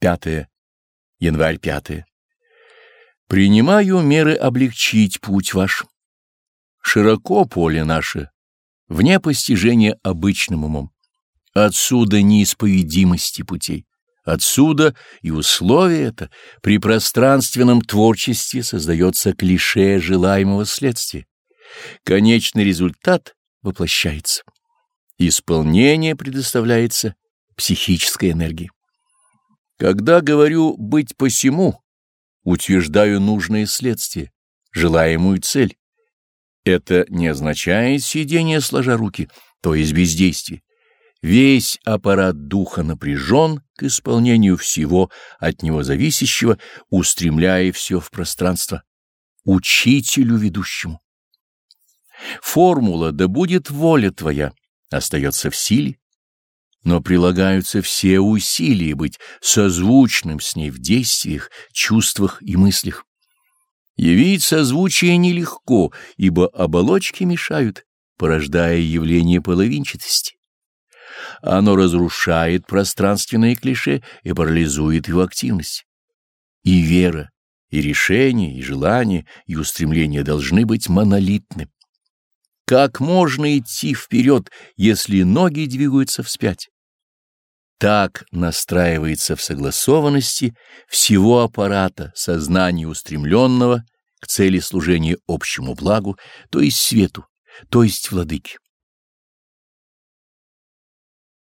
5. Январь 5. Принимаю меры облегчить путь ваш. Широко поле наше, вне постижения обычным умом. Отсюда неисповедимости путей. Отсюда и условие это при пространственном творчестве создается клише желаемого следствия. Конечный результат воплощается. Исполнение предоставляется психической энергии. Когда говорю «быть посему», утверждаю нужное следствие, желаемую цель. Это не означает сидение сложа руки, то есть бездействие. Весь аппарат духа напряжен к исполнению всего от него зависящего, устремляя все в пространство, учителю ведущему. Формула «да будет воля твоя» остается в силе, но прилагаются все усилия быть созвучным с ней в действиях, чувствах и мыслях. Явить созвучие нелегко, ибо оболочки мешают, порождая явление половинчатости. Оно разрушает пространственные клише и парализует его активность. И вера, и решение, и желание, и устремление должны быть монолитны. Как можно идти вперед, если ноги двигаются вспять? Так настраивается в согласованности всего аппарата сознания устремленного к цели служения общему благу, то есть свету, то есть владыке.